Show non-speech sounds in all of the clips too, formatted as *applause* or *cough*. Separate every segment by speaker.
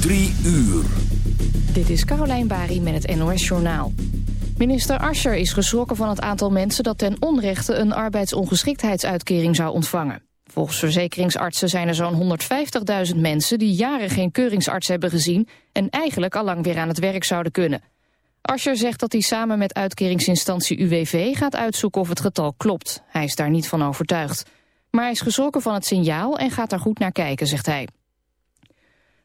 Speaker 1: Drie uur.
Speaker 2: Dit is Carolijn Bari met het NOS Journaal. Minister Ascher is geschrokken van het aantal mensen dat ten onrechte een arbeidsongeschiktheidsuitkering zou ontvangen. Volgens verzekeringsartsen zijn er zo'n 150.000 mensen die jaren geen keuringsarts hebben gezien en eigenlijk al lang weer aan het werk zouden kunnen. Ascher zegt dat hij samen met uitkeringsinstantie UWV gaat uitzoeken of het getal klopt. Hij is daar niet van overtuigd. Maar hij is geschrokken van het signaal en gaat daar goed naar kijken, zegt hij.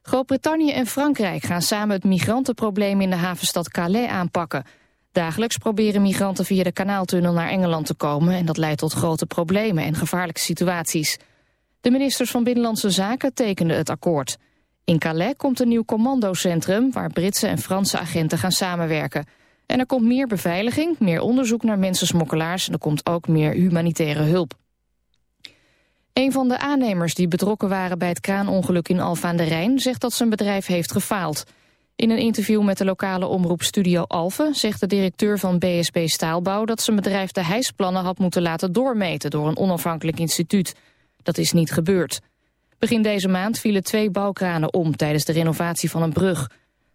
Speaker 2: Groot-Brittannië en Frankrijk gaan samen het migrantenprobleem in de havenstad Calais aanpakken. Dagelijks proberen migranten via de kanaaltunnel naar Engeland te komen... en dat leidt tot grote problemen en gevaarlijke situaties. De ministers van Binnenlandse Zaken tekenden het akkoord. In Calais komt een nieuw commandocentrum... waar Britse en Franse agenten gaan samenwerken. En er komt meer beveiliging, meer onderzoek naar mensensmokkelaars... en er komt ook meer humanitaire hulp. Een van de aannemers die betrokken waren bij het kraanongeluk in Alfa aan de Rijn... zegt dat zijn bedrijf heeft gefaald. In een interview met de lokale omroep Studio Alphen... zegt de directeur van BSB Staalbouw dat zijn bedrijf de hijsplannen had moeten laten doormeten... door een onafhankelijk instituut. Dat is niet gebeurd. Begin deze maand vielen twee bouwkranen om tijdens de renovatie van een brug.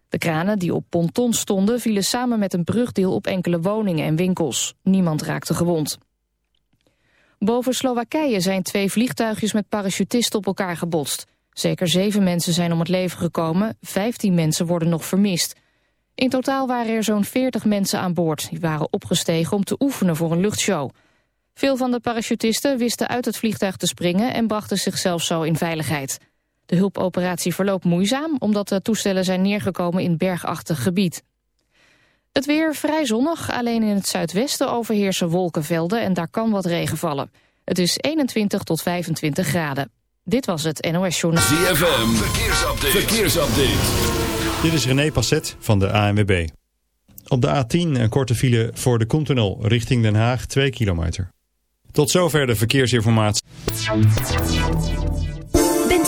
Speaker 2: De kranen die op pontons stonden vielen samen met een brugdeel op enkele woningen en winkels. Niemand raakte gewond. Boven Slowakije zijn twee vliegtuigjes met parachutisten op elkaar gebotst. Zeker zeven mensen zijn om het leven gekomen, vijftien mensen worden nog vermist. In totaal waren er zo'n veertig mensen aan boord. Die waren opgestegen om te oefenen voor een luchtshow. Veel van de parachutisten wisten uit het vliegtuig te springen... en brachten zichzelf zo in veiligheid. De hulpoperatie verloopt moeizaam... omdat de toestellen zijn neergekomen in bergachtig gebied. Het weer vrij zonnig, alleen in het zuidwesten overheersen wolkenvelden... en daar kan wat regen vallen. Het is 21 tot 25 graden. Dit was het NOS Journal.
Speaker 1: ZFM, verkeersupdate. verkeersupdate.
Speaker 3: Dit is René Passet van de ANWB. Op de A10 een korte file voor de Koentunnel richting Den Haag 2 kilometer. Tot zover de verkeersinformatie.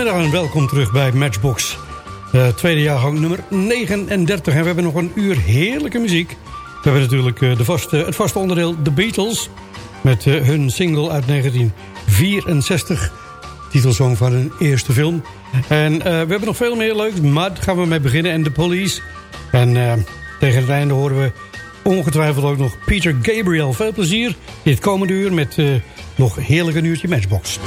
Speaker 4: Goedemiddag en welkom terug bij Matchbox. Uh, tweede jaargang nummer 39. En we hebben nog een uur heerlijke muziek. We hebben natuurlijk uh, de vaste, het vaste onderdeel The Beatles. Met uh, hun single uit 1964. Titelsong van hun eerste film. En we hebben nog veel meer leuks. Maar daar gaan we mee beginnen. En The Police. En tegen het einde horen we ongetwijfeld ook nog Peter Gabriel. Veel plezier dit komende uur met nog heerlijk een uurtje Matchbox.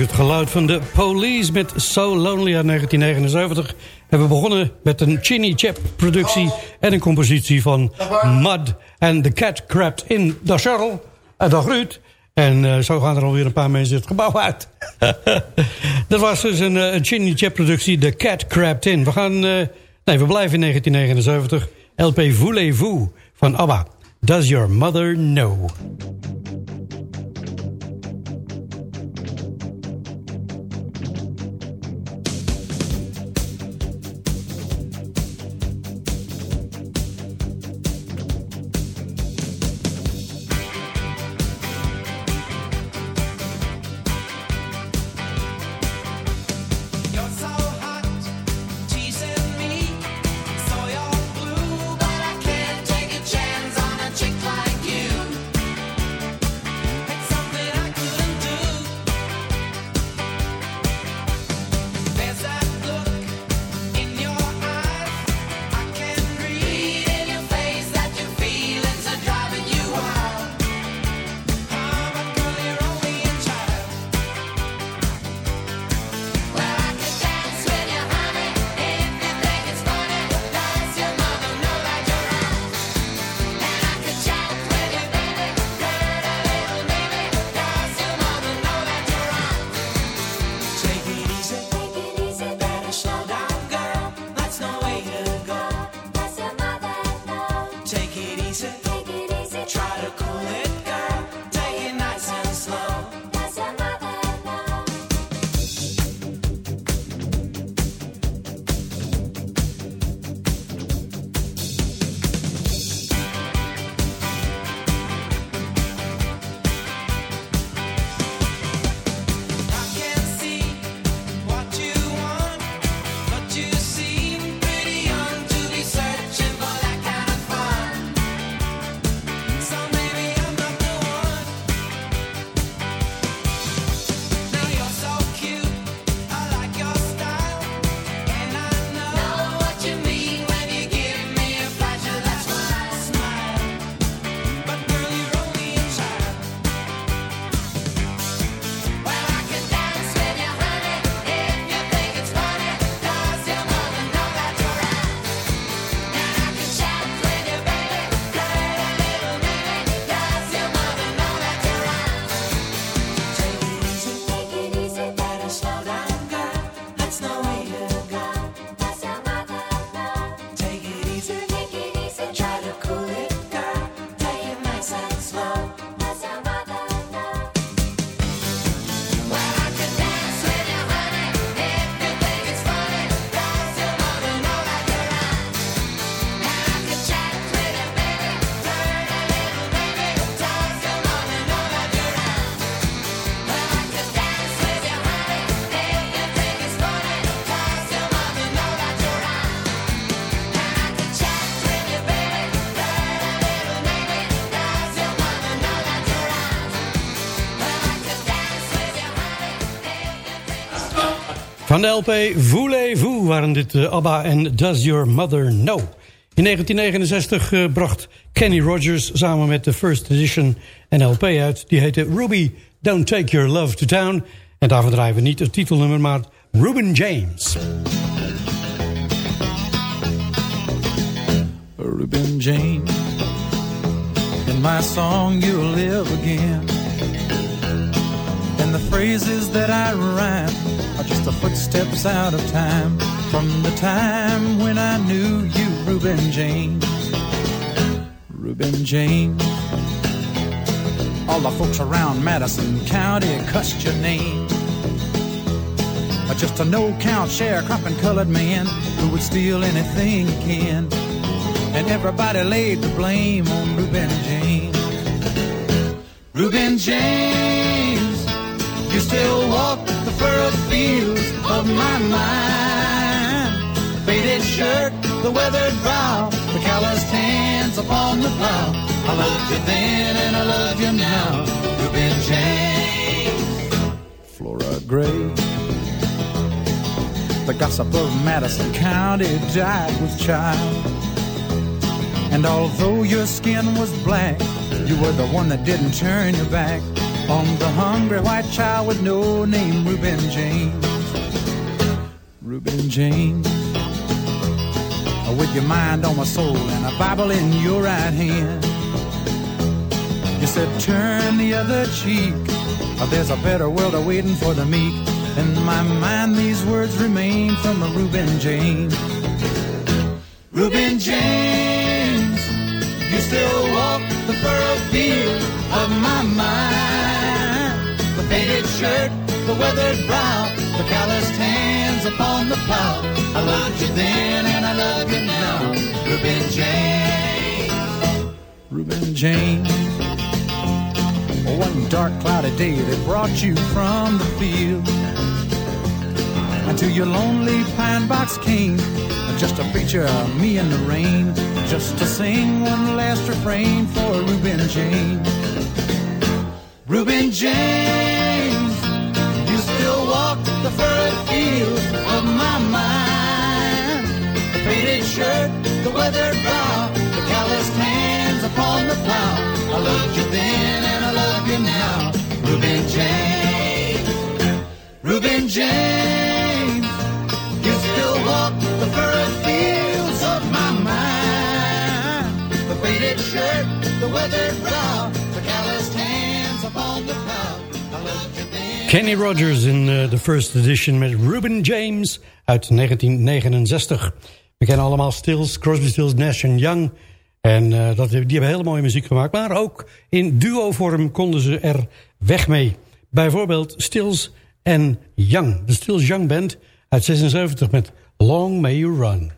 Speaker 4: het geluid van de Police met So Lonely uit 1979. En we begonnen met een Chinny Chap productie en een compositie van Mud and The Cat Crapped in the Charles en de Ruud. En eh, zo gaan er alweer een paar mensen het gebouw uit. *laughs* dat was dus een, eh, een Chinny Chap productie, The Cat Crapped in. We gaan, eh, nee, we blijven in 1979. LP Voulez-vous van ABBA. Does Your Mother Know? Van de LP Voulez-vous waren dit uh, ABBA en Does Your Mother Know. In 1969 uh, bracht Kenny Rogers samen met de First Edition een LP uit. Die heette Ruby, Don't Take Your Love to Town. En daarvan draaien we niet het titelnummer, maar Ruben James.
Speaker 5: Ruben James In my song you'll live again And the phrases that I rhyme Are just the footsteps out of time From the time when I knew you, Reuben James. Reuben James. All the folks around Madison County cussed your name. Just a no-count sharecropping colored man Who would steal anything he can. And everybody laid the blame on Reuben James. Reuben James, you still walk the furrowed fields of my mind. Faded shirt, the weathered brow, the calloused hands upon the plow. I loved you then and I love you now, You've been changed. Flora Gray. The gossip of Madison County died with child. And although your skin was black, you were the one that didn't turn your back on the hungry white child with no name, Reuben James. Reuben James. With your mind on my soul and a Bible in your right hand. You said, turn the other cheek. There's a better world awaiting for the meek. In my mind, these words remain from a Reuben James. Reuben James, you still walk the furrowed field of my mind. Shirt, the weathered brow, the calloused hands upon the plow. I loved you then and I love you now, Reuben James. Reuben James. One dark cloudy day that brought you from the field until your lonely pine box came just a picture of me in the rain, just to sing one last refrain for Reuben James. Reuben walk the furrowed fields of my mind. The faded shirt, the weathered brow, the calloused hands upon the plow. I loved you then and I love you now, Reuben James. Reuben James, you still walk the furrowed fields of my mind. The faded shirt, the weathered brow, the calloused hands upon the plow. I loved you then.
Speaker 4: Kenny Rogers in uh, de first edition met Ruben James uit 1969. We kennen allemaal Stills, Crosby, Stills, Nash Young. En uh, dat, die hebben hele mooie muziek gemaakt. Maar ook in duo-vorm konden ze er weg mee. Bijvoorbeeld Stills en Young. De Stills Young Band uit 76 met Long May You Run.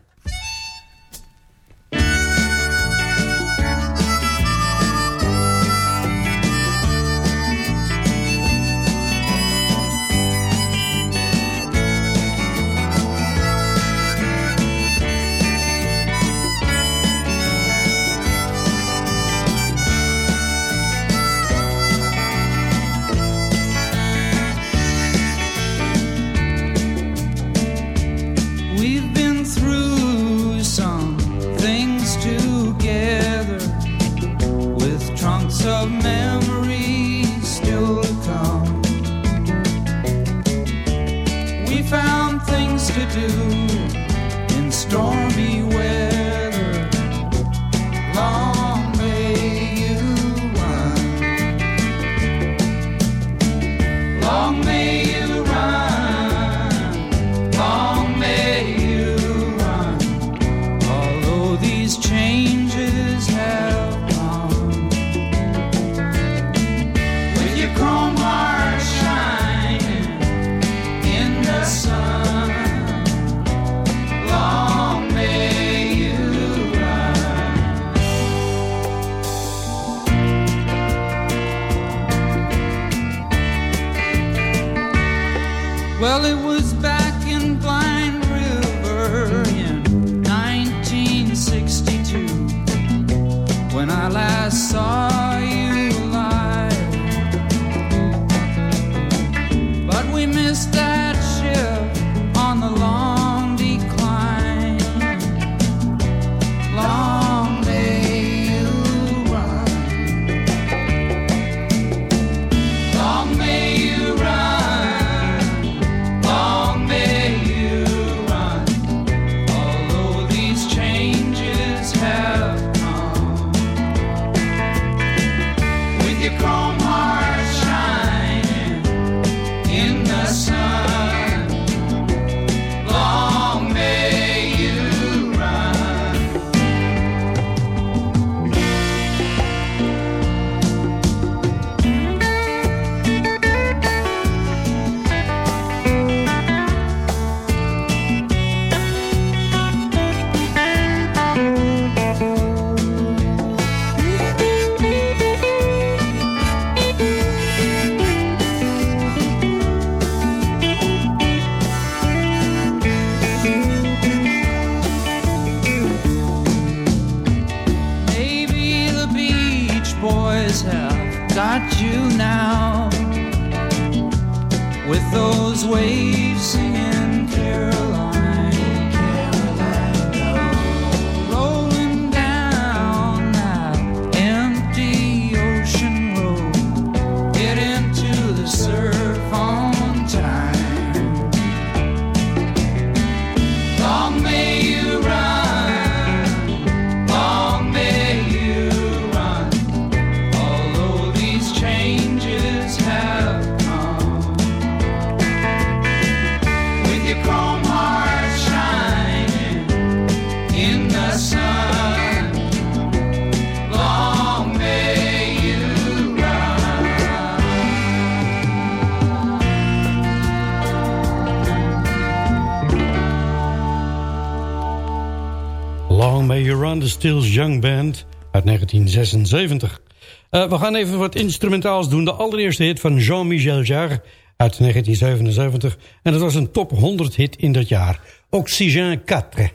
Speaker 4: Young Band uit 1976. Eh, we gaan even wat instrumentaals doen. De allereerste hit van Jean-Michel Jarre uit 1977. En dat was een top 100 hit in dat jaar. Oxygène 4.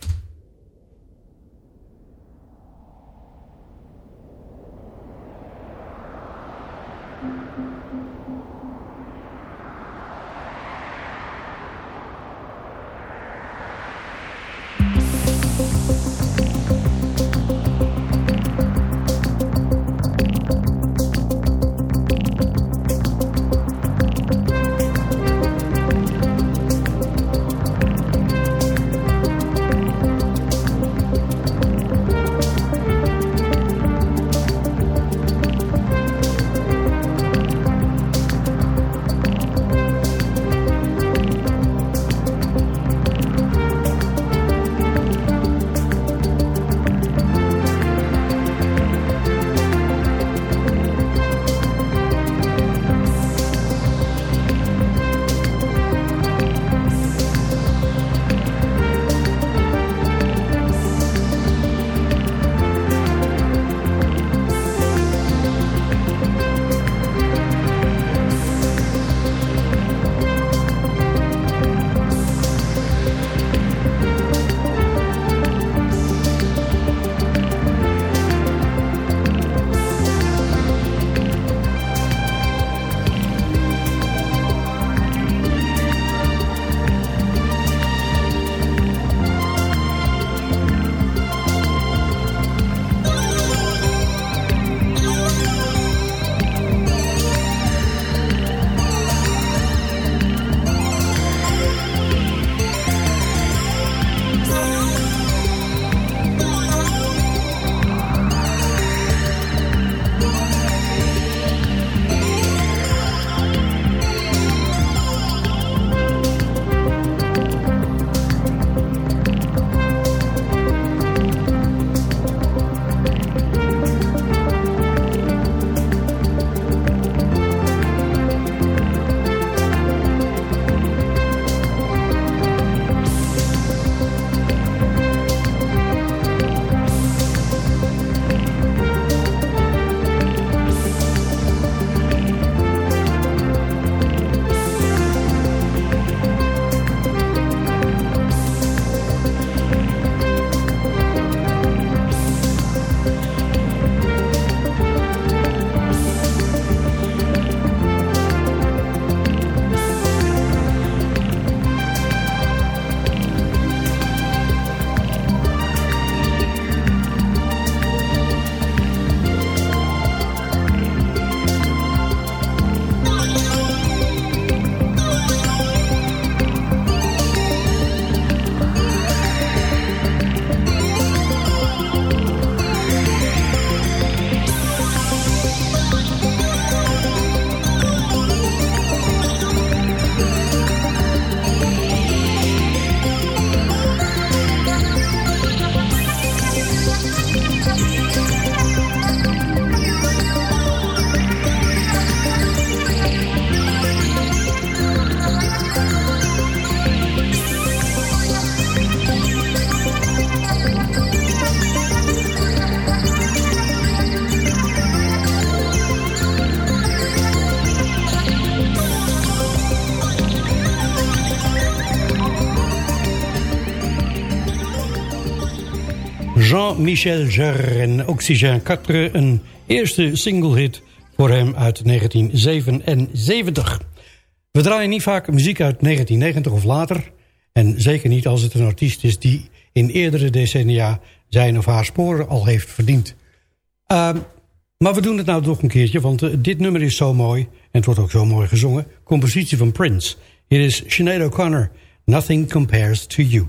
Speaker 6: Jean-Michel Jarre en Oxygène 4, een eerste single hit voor hem uit 1977. We draaien niet vaak muziek uit 1990 of later. En zeker niet als het een artiest is die in eerdere decennia zijn of haar sporen al heeft verdiend. Ehm, maar we doen het nou toch een keertje, want eh, dit nummer is zo mooi. En het wordt ook zo mooi gezongen. Compositie van Prince. Hier is Sinead O'Connor. Nothing compares to you.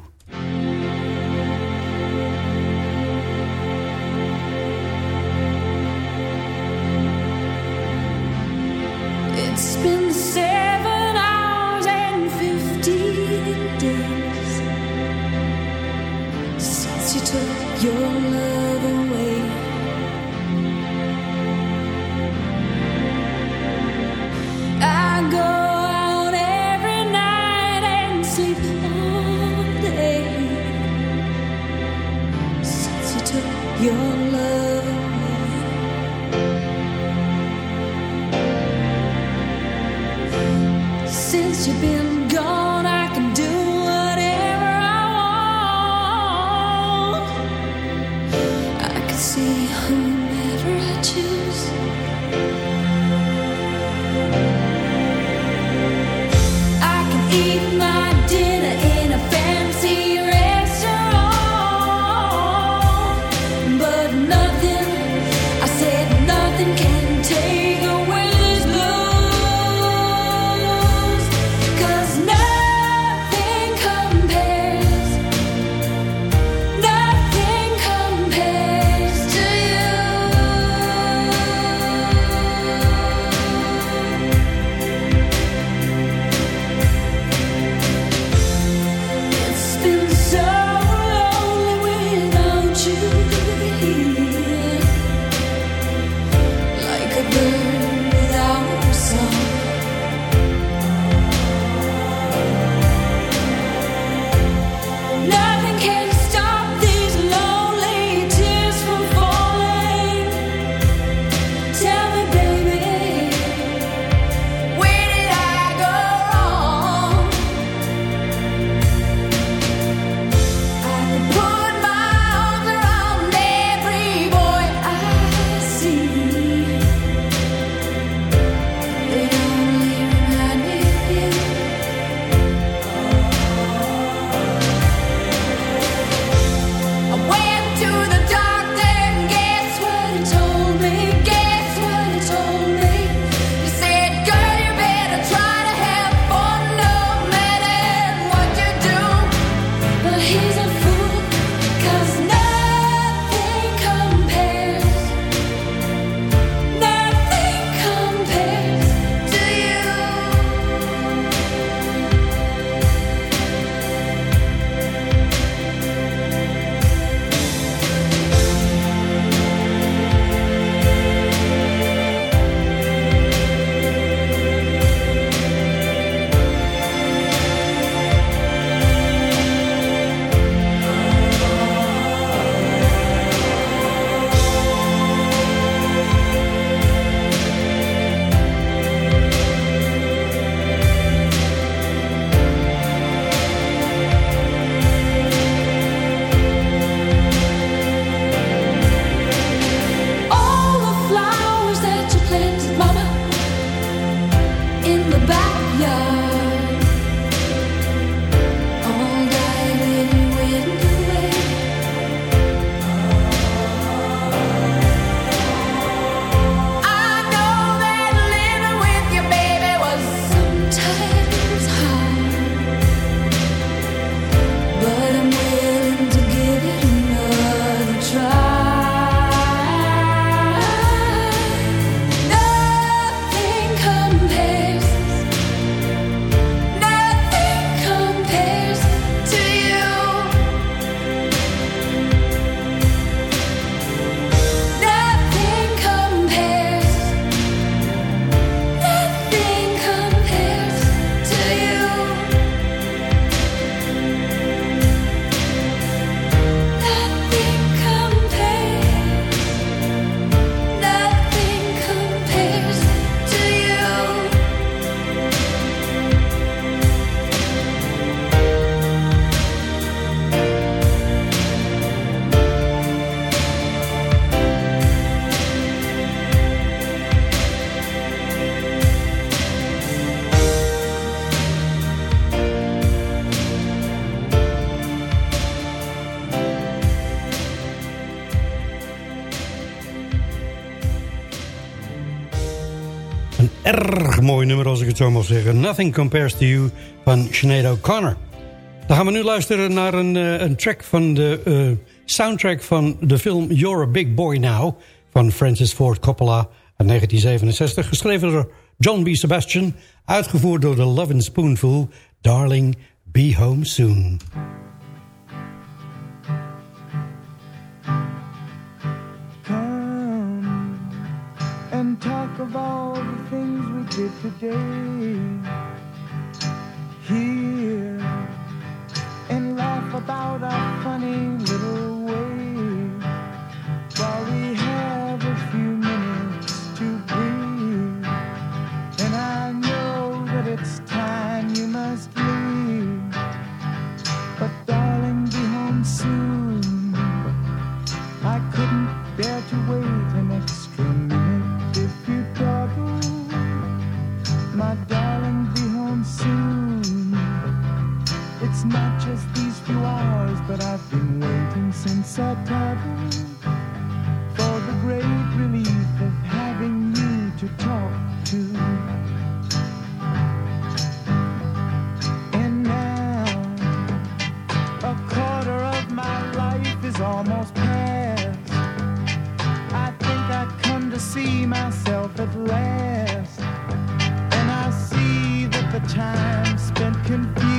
Speaker 4: Zo mag zeggen. Nothing Compares to You van Sinead O'Connor. Dan gaan we nu luisteren naar een, eh, een track van de eh, soundtrack van de film You're a Big Boy Now... van Francis Ford Coppola uit 1967. Geschreven door John B. Sebastian. Uitgevoerd door The Lovin' Spoonful. Darling, be home soon.
Speaker 7: Did today. Here and laugh about our funny since I traveled for the great relief of having you to talk to. And now a quarter of my life is almost past. I think I've come to see myself at last. And I see that the time spent confused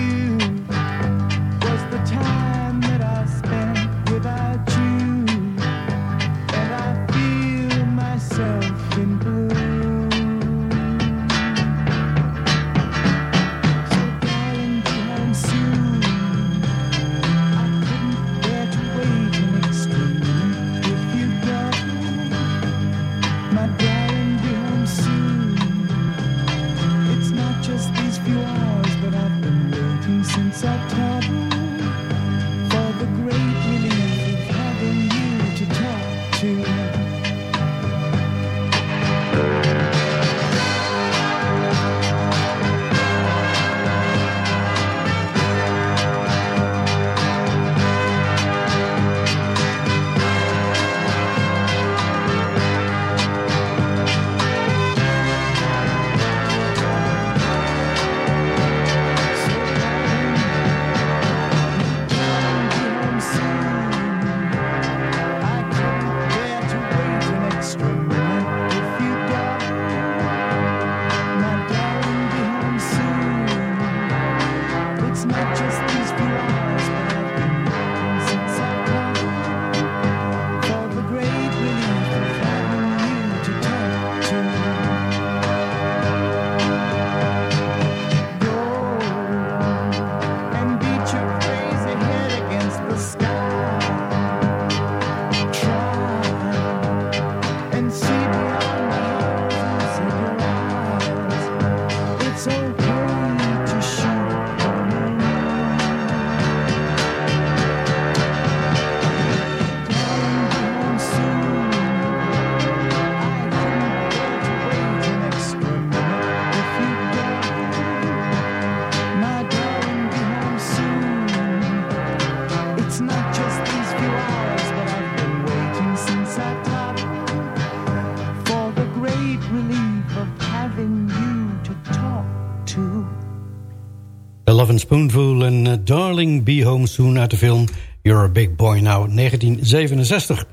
Speaker 7: And
Speaker 4: Spoonful en eh, Darling Be Home Soon uit de film You're a Big Boy Now 1967.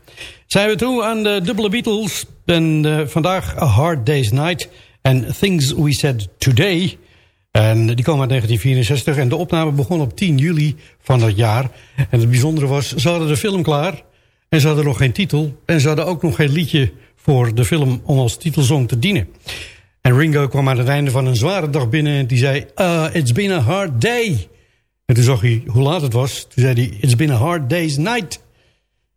Speaker 4: Zijn we toe aan de dubbele Beatles. En eh, vandaag A Hard Day's Night en Things We Said Today. En die komen uit 1964 en de opname begon op 10 juli van dat jaar. En het bijzondere was, ze hadden de film klaar en ze hadden nog geen titel. En ze hadden ook nog geen liedje voor de film om als titelsong te dienen. En Ringo kwam aan het einde van een zware dag binnen en die zei... Uh, it's been a hard day. En toen zag hij hoe laat het was. Toen zei hij, it's been a hard day's night.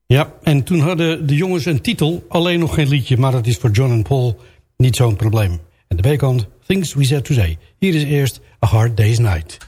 Speaker 4: Ja, en toen hadden de jongens een titel, alleen nog geen liedje... maar dat is voor John en Paul niet zo'n probleem. En de B-kant, Things We Said Today. Hier is eerst a hard day's night.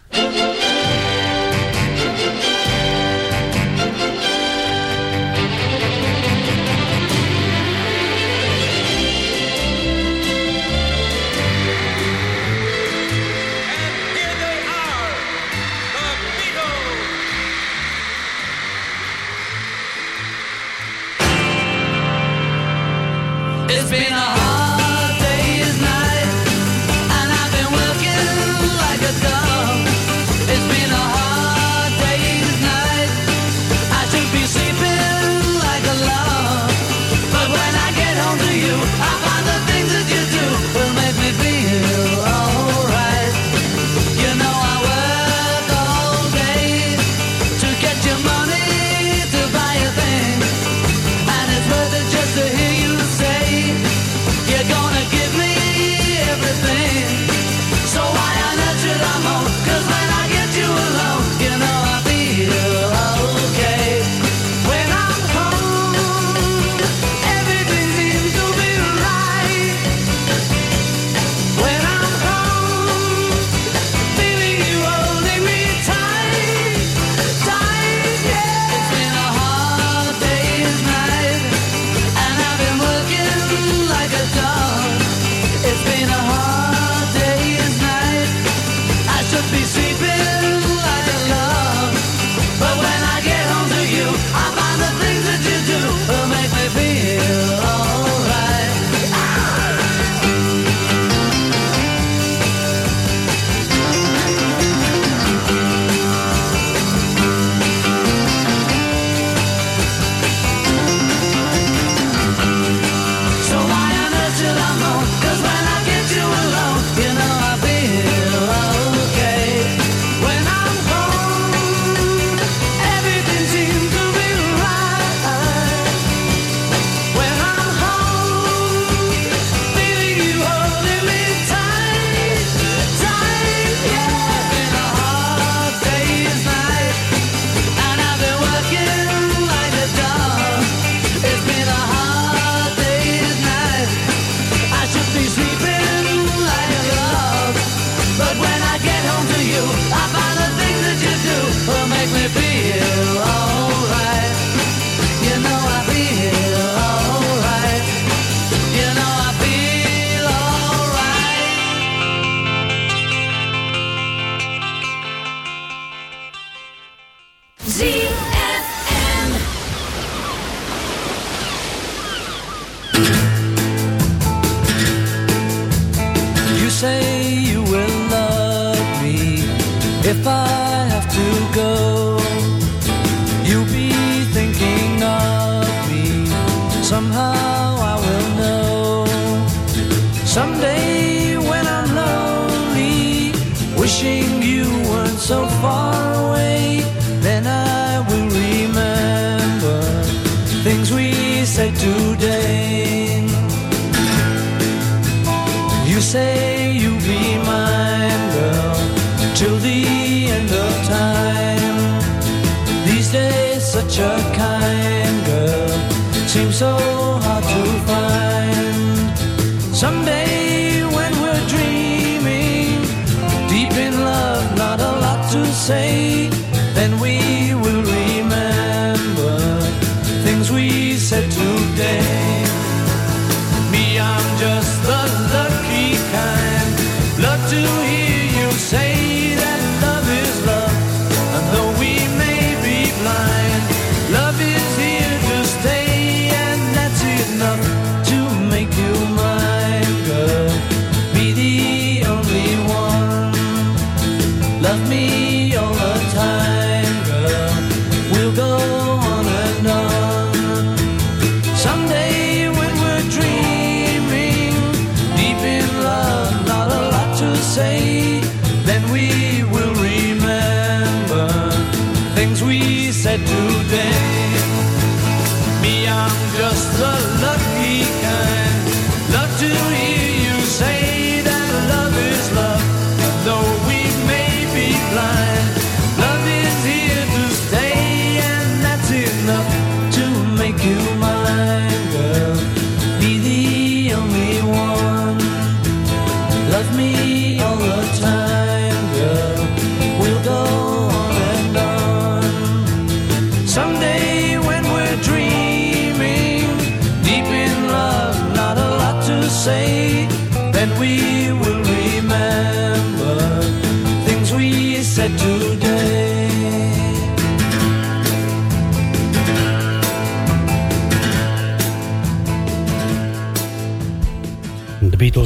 Speaker 8: Someday when I'm lonely, wishing you weren't so far.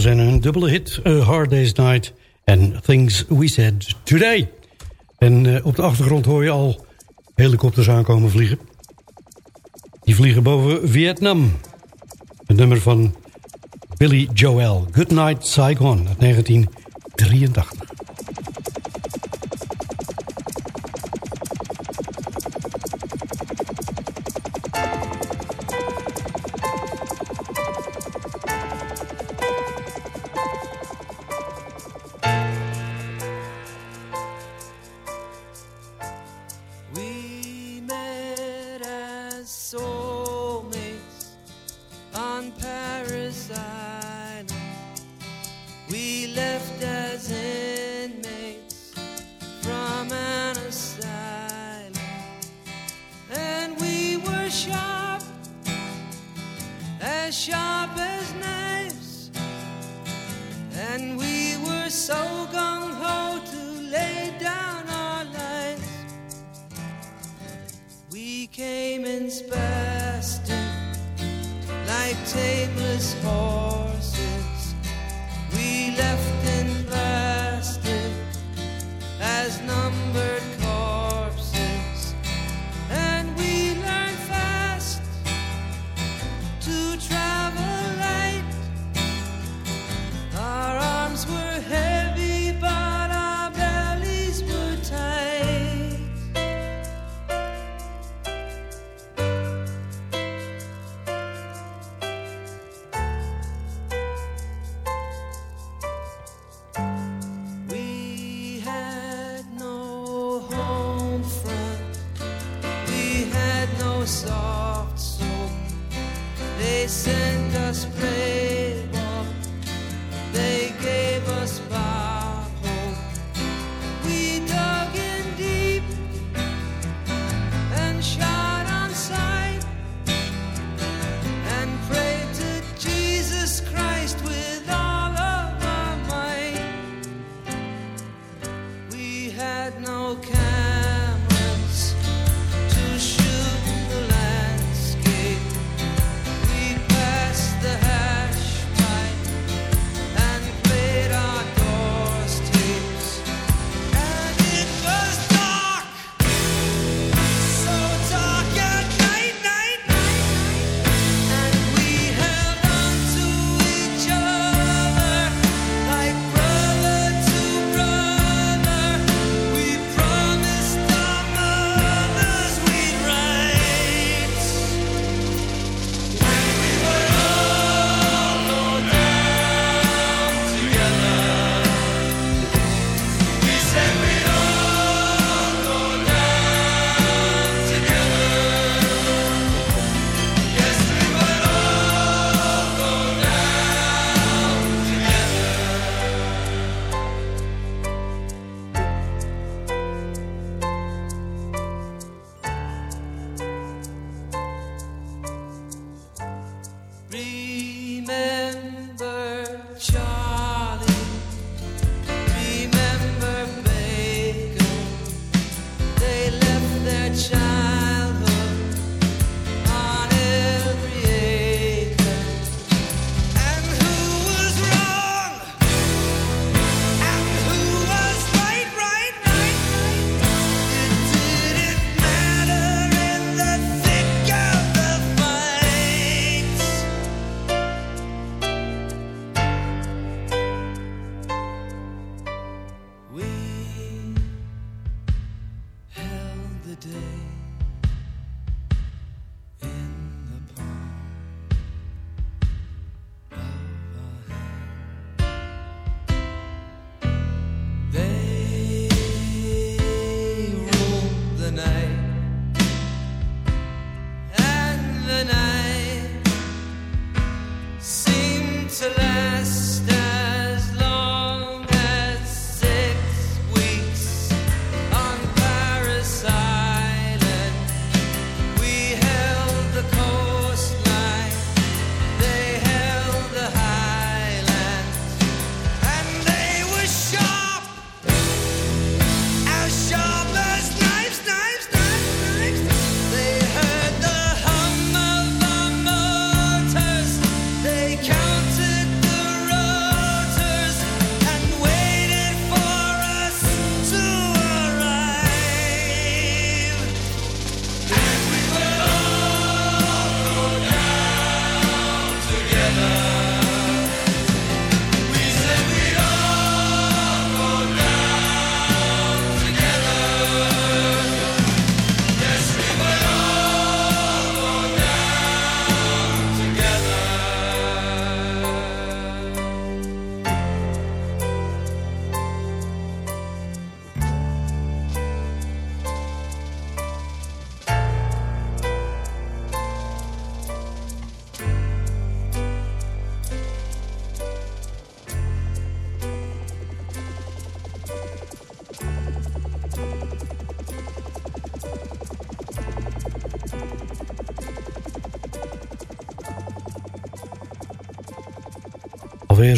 Speaker 4: Beatles en hun dubbele hit uh, Hard Day's Night en Things We Said Today. En eh, op de achtergrond hoor je al helikopters aankomen vliegen. Die vliegen boven Vietnam. Het nummer van Billy Joel, Goodnight Saigon uit 1983.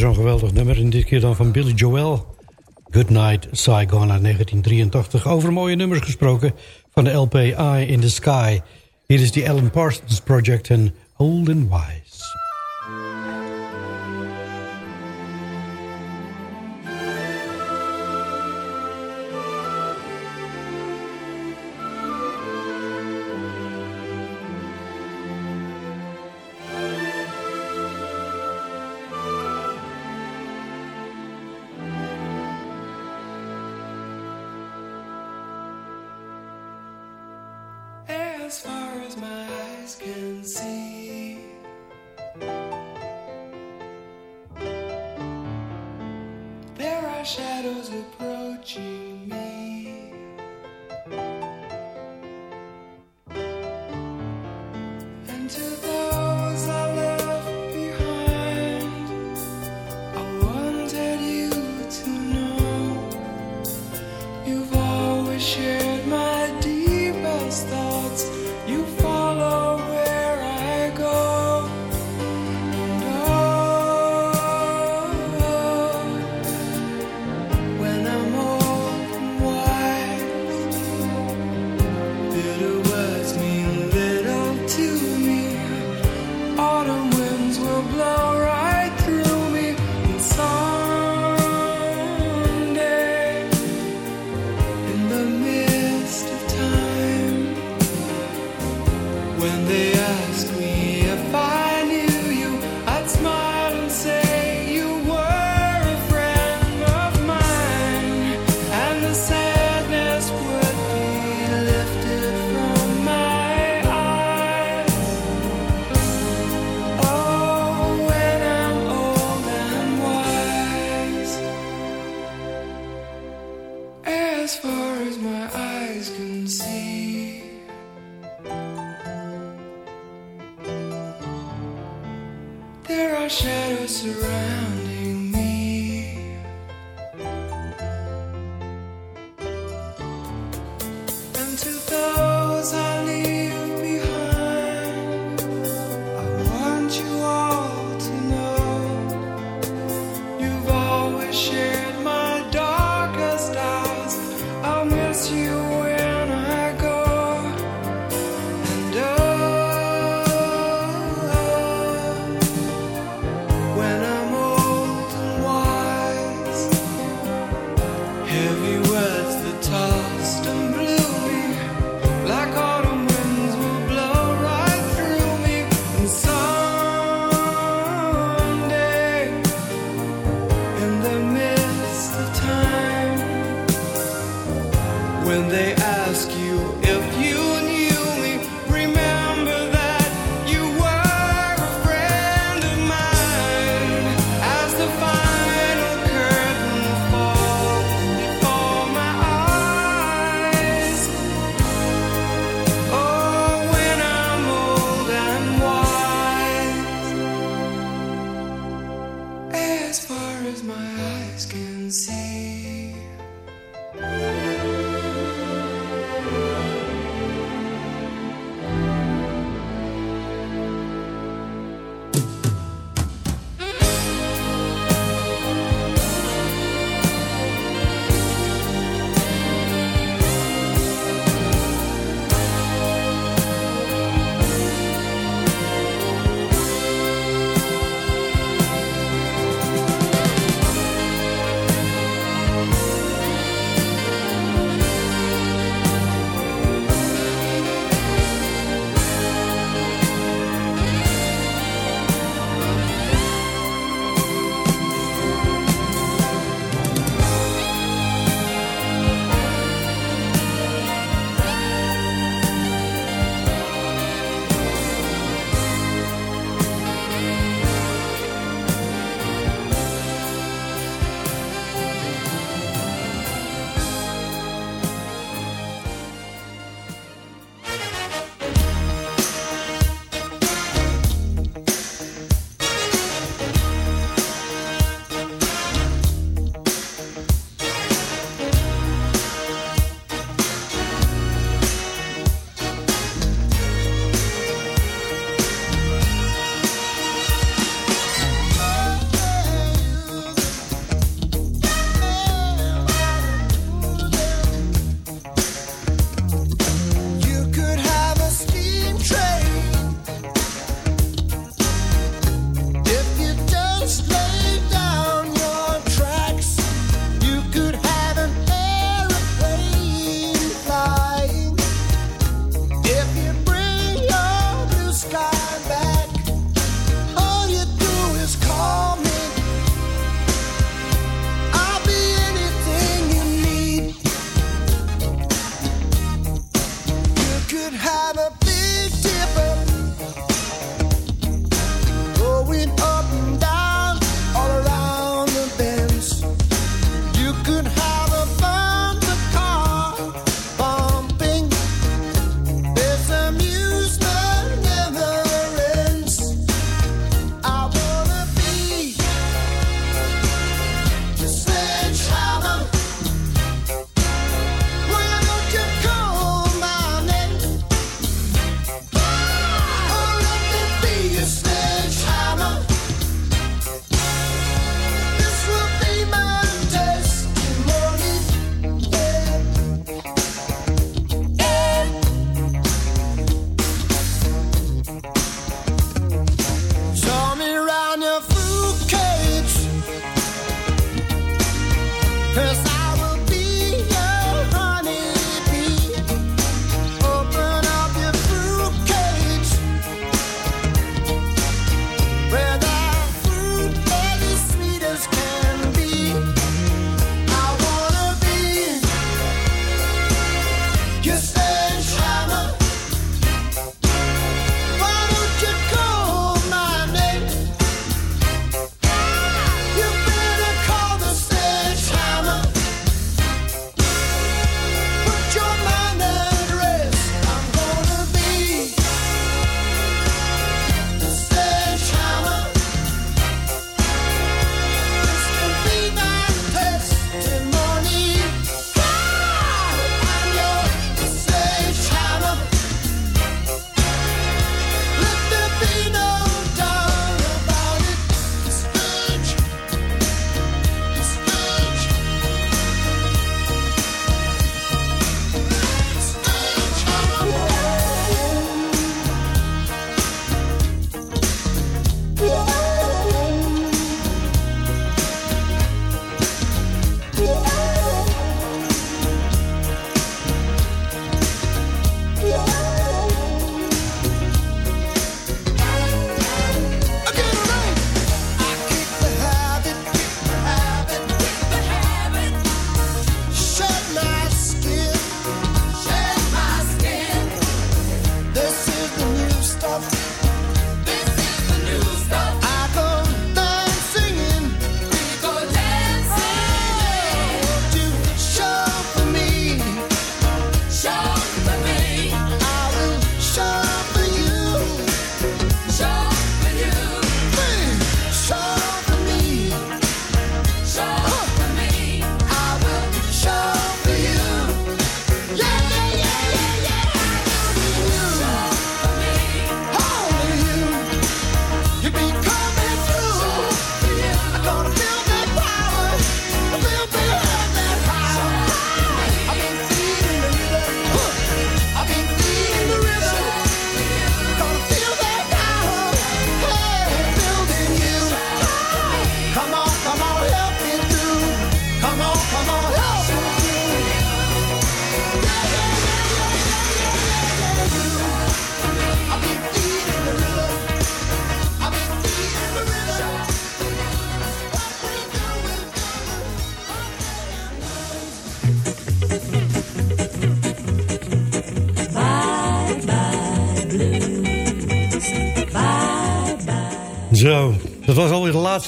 Speaker 9: Een geweldig nummer. En dit keer dan van Billy Joel. Good Night Saigon uit 1983. Over mooie nummers gesproken van de LP Eye in the Sky. Hier is die Alan Parsons Project en Old and Wise.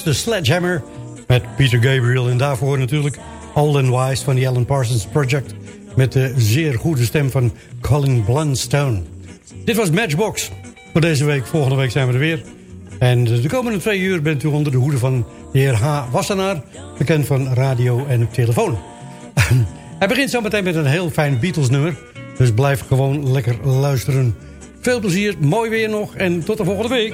Speaker 4: De Sledgehammer met Peter Gabriel. En daarvoor natuurlijk Old and Wise van die Alan Parsons Project... met de zeer goede stem van Colin Blunstone. Dit was Matchbox voor deze week. Volgende week zijn we er weer. En de komende twee uur bent u onder de hoede van de heer H. Wassenaar... bekend van radio en telefoon. *laughs* Hij begint zo meteen met een heel fijn Beatles nummer. Dus blijf gewoon lekker luisteren. Veel plezier, mooi weer nog en tot de volgende week.